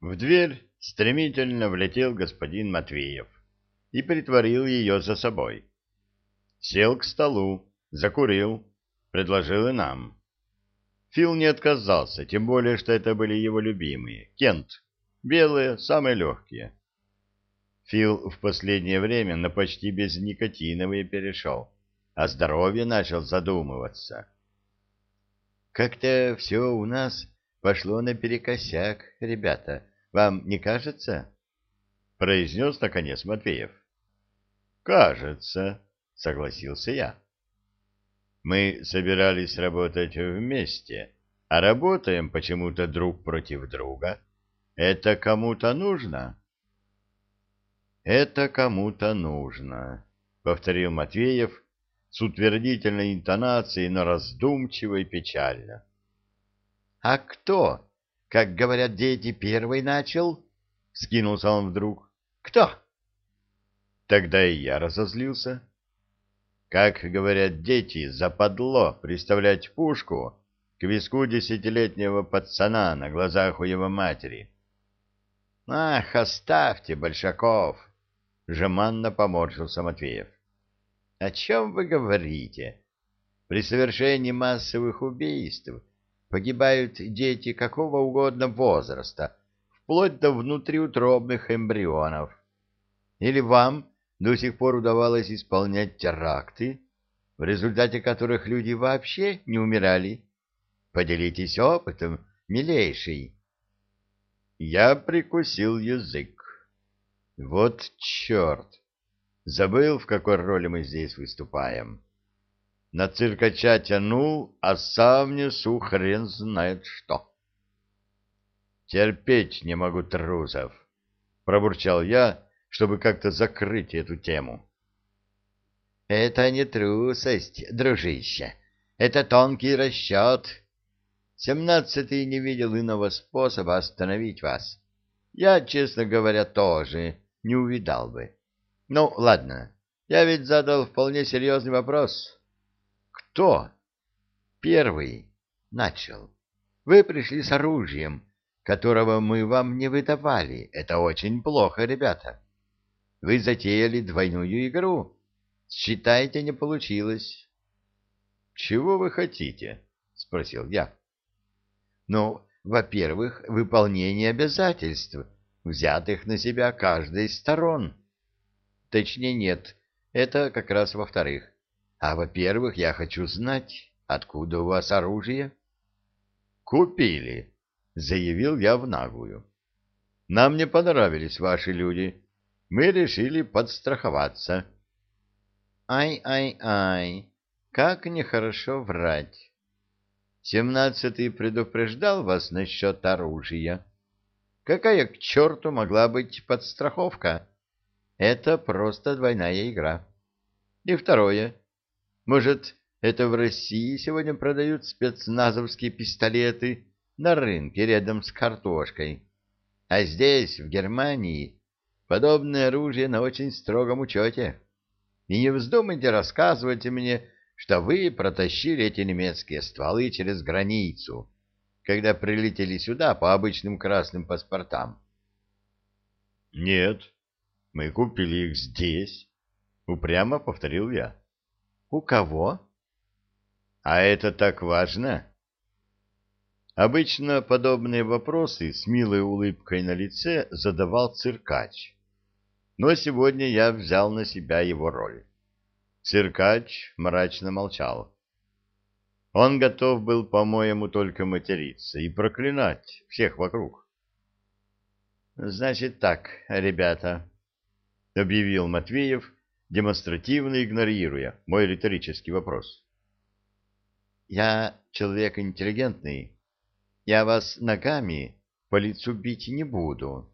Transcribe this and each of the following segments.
В дверь стремительно влетел господин Матвеев и притворил ее за собой. Сел к столу, закурил, предложил и нам. Фил не отказался, тем более, что это были его любимые. Кент. Белые, самые легкие. Фил в последнее время на почти безникотиновые перешел, а здоровье начал задумываться. «Как-то все у нас пошло наперекосяк, ребята, вам не кажется?» — произнес, наконец, Матвеев. «Кажется», — согласился я. «Мы собирались работать вместе, а работаем почему-то друг против друга. Это кому-то нужно?» «Это кому-то нужно», — повторил Матвеев с утвердительной интонацией, но раздумчиво и печально. «А кто, как говорят дети, первый начал?» — скинулся он вдруг. «Кто?» Тогда и я разозлился. Как говорят дети, западло приставлять пушку к виску десятилетнего пацана на глазах у его матери. «Ах, оставьте, Большаков!» Жеманно поморщился Матвеев. — О чем вы говорите? При совершении массовых убийств погибают дети какого угодно возраста, вплоть до внутриутробных эмбрионов. Или вам до сих пор удавалось исполнять теракты, в результате которых люди вообще не умирали? Поделитесь опытом, милейший. Я прикусил язык. Вот черт! Забыл, в какой роли мы здесь выступаем. На циркача тянул, а сам несу хрен знает что. Терпеть не могу трусов, пробурчал я, чтобы как-то закрыть эту тему. Это не трусость, дружище, это тонкий расчет. Семнадцатый не видел иного способа остановить вас. Я, честно говоря, тоже не увидал бы. Ну, ладно, я ведь задал вполне серьезный вопрос. Кто первый начал? Вы пришли с оружием, которого мы вам не выдавали. Это очень плохо, ребята. Вы затеяли двойную игру. Считайте, не получилось. — Чего вы хотите? — спросил я. — Ну, во-первых, выполнение обязательств — взятых на себя каждой из сторон. Точнее, нет, это как раз во-вторых. А во-первых, я хочу знать, откуда у вас оружие. Купили, заявил я в наглую. Нам не понравились ваши люди. Мы решили подстраховаться. Ай-ай-ай, как нехорошо врать. Семнадцатый предупреждал вас насчет оружия. Какая к черту могла быть подстраховка? Это просто двойная игра. И второе. Может, это в России сегодня продают спецназовские пистолеты на рынке рядом с картошкой. А здесь, в Германии, подобное оружие на очень строгом учете. И не вздумайте рассказывать мне, что вы протащили эти немецкие стволы через границу когда прилетели сюда по обычным красным паспортам? — Нет, мы купили их здесь, — упрямо повторил я. — У кого? — А это так важно? Обычно подобные вопросы с милой улыбкой на лице задавал циркач. Но сегодня я взял на себя его роль. Циркач мрачно молчал. Он готов был, по-моему, только материться и проклинать всех вокруг. «Значит так, ребята», — объявил Матвеев, демонстративно игнорируя мой риторический вопрос. «Я человек интеллигентный. Я вас ногами по лицу бить не буду.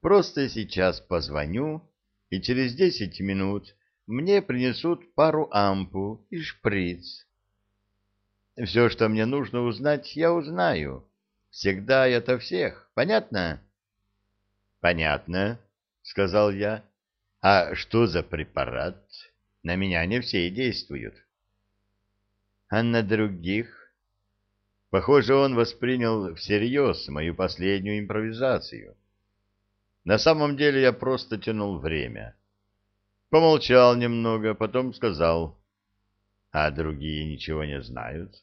Просто сейчас позвоню, и через десять минут мне принесут пару ампул и шприц. Все, что мне нужно узнать, я узнаю. Всегда это всех. Понятно? Понятно, сказал я. А что за препарат? На меня не все действуют. А на других? Похоже, он воспринял всерьез мою последнюю импровизацию. На самом деле я просто тянул время. Помолчал немного, потом сказал, а другие ничего не знают.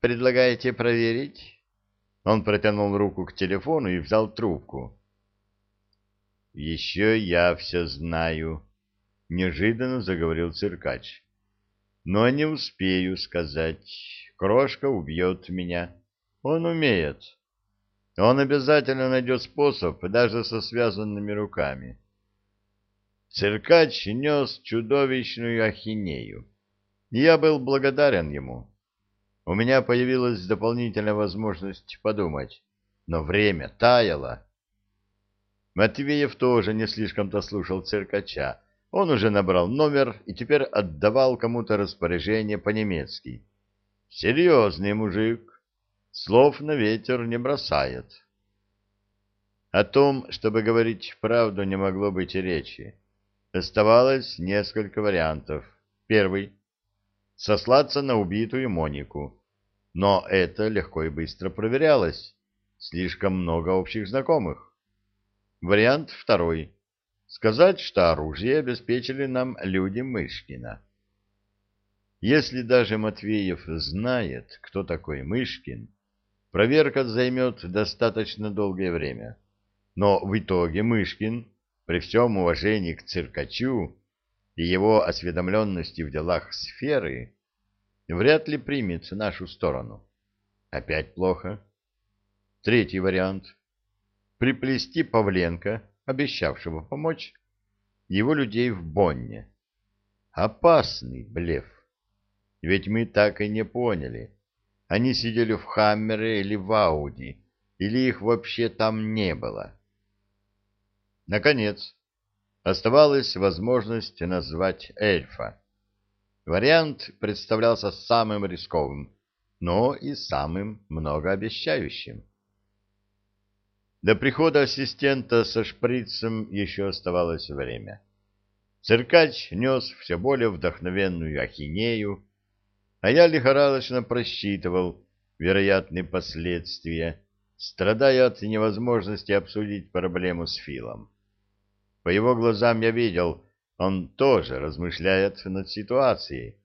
«Предлагаете проверить?» Он протянул руку к телефону и взял трубку. «Еще я все знаю», — неожиданно заговорил циркач. «Но не успею сказать. Крошка убьет меня. Он умеет. Он обязательно найдет способ, даже со связанными руками». Циркач нес чудовищную ахинею. Я был благодарен ему. У меня появилась дополнительная возможность подумать, но время таяло. Матвеев тоже не слишком-то слушал циркача. Он уже набрал номер и теперь отдавал кому-то распоряжение по-немецки. Серьезный мужик, слов на ветер не бросает. О том, чтобы говорить правду, не могло быть и речи. Оставалось несколько вариантов. Первый — сослаться на убитую Монику. Но это легко и быстро проверялось. Слишком много общих знакомых. Вариант второй. Сказать, что оружие обеспечили нам люди Мышкина. Если даже Матвеев знает, кто такой Мышкин, проверка займет достаточно долгое время. Но в итоге Мышкин, при всем уважении к циркачу и его осведомленности в делах сферы, вряд ли примет нашу сторону. Опять плохо. Третий вариант приплести Павленко, обещавшего помочь, его людей в Бонне. Опасный блеф. Ведь мы так и не поняли, они сидели в Хаммере или в Ауди, или их вообще там не было. Наконец, оставалась возможность назвать эльфа. Вариант представлялся самым рисковым, но и самым многообещающим. До прихода ассистента со шприцем еще оставалось время. Циркач нес все более вдохновенную ахинею, а я лихорадочно просчитывал вероятные последствия, страдая от невозможности обсудить проблему с Филом. По его глазам я видел, он тоже размышляет над ситуацией.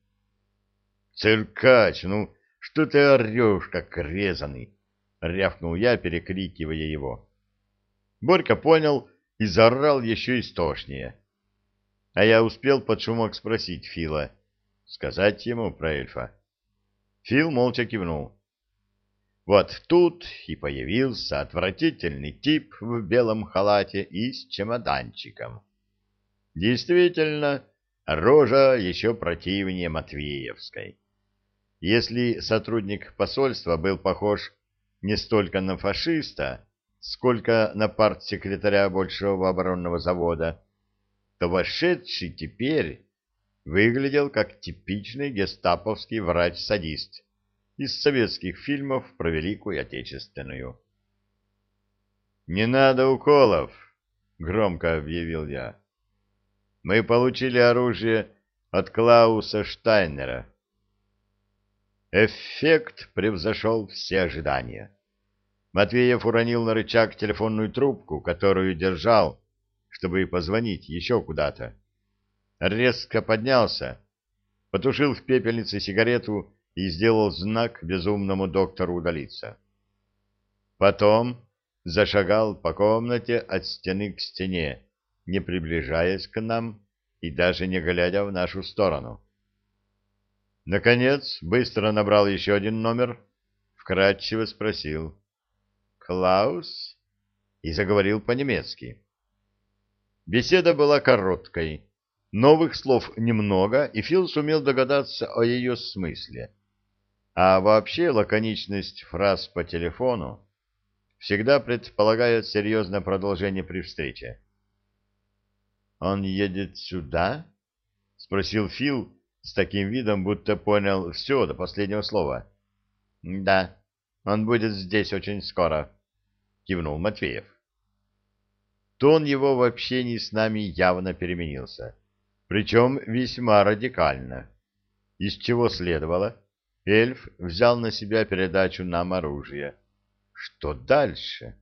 «Циркач, ну что ты орешь, как резанный?» — рявкнул я, перекрикивая его. Борька понял и заорал еще истошнее. А я успел под шумок спросить Фила, сказать ему про эльфа. Фил молча кивнул. Вот тут и появился отвратительный тип в белом халате и с чемоданчиком. Действительно, рожа еще противнее Матвеевской. Если сотрудник посольства был похож не столько на фашиста, сколько на партсекретаря Большого оборонного завода, то вошедший теперь выглядел как типичный гестаповский врач-садист из советских фильмов про Великую Отечественную. «Не надо уколов!» — громко объявил я. «Мы получили оружие от Клауса Штайнера». Эффект превзошел все ожидания. Матвеев уронил на рычаг телефонную трубку, которую держал, чтобы позвонить еще куда-то. Резко поднялся, потушил в пепельнице сигарету и сделал знак безумному доктору удалиться. Потом зашагал по комнате от стены к стене, не приближаясь к нам и даже не глядя в нашу сторону. Наконец, быстро набрал еще один номер, вкратчиво спросил — Клаус?» и заговорил по-немецки. Беседа была короткой, новых слов немного, и Фил сумел догадаться о ее смысле. А вообще лаконичность фраз по телефону всегда предполагает серьезное продолжение при встрече. «Он едет сюда?» — спросил Фил с таким видом, будто понял все до последнего слова. «Да, он будет здесь очень скоро», — кивнул Матвеев. Тон его в общении с нами явно переменился, причем весьма радикально, из чего следовало, Эльф взял на себя передачу нам оружия. Что дальше?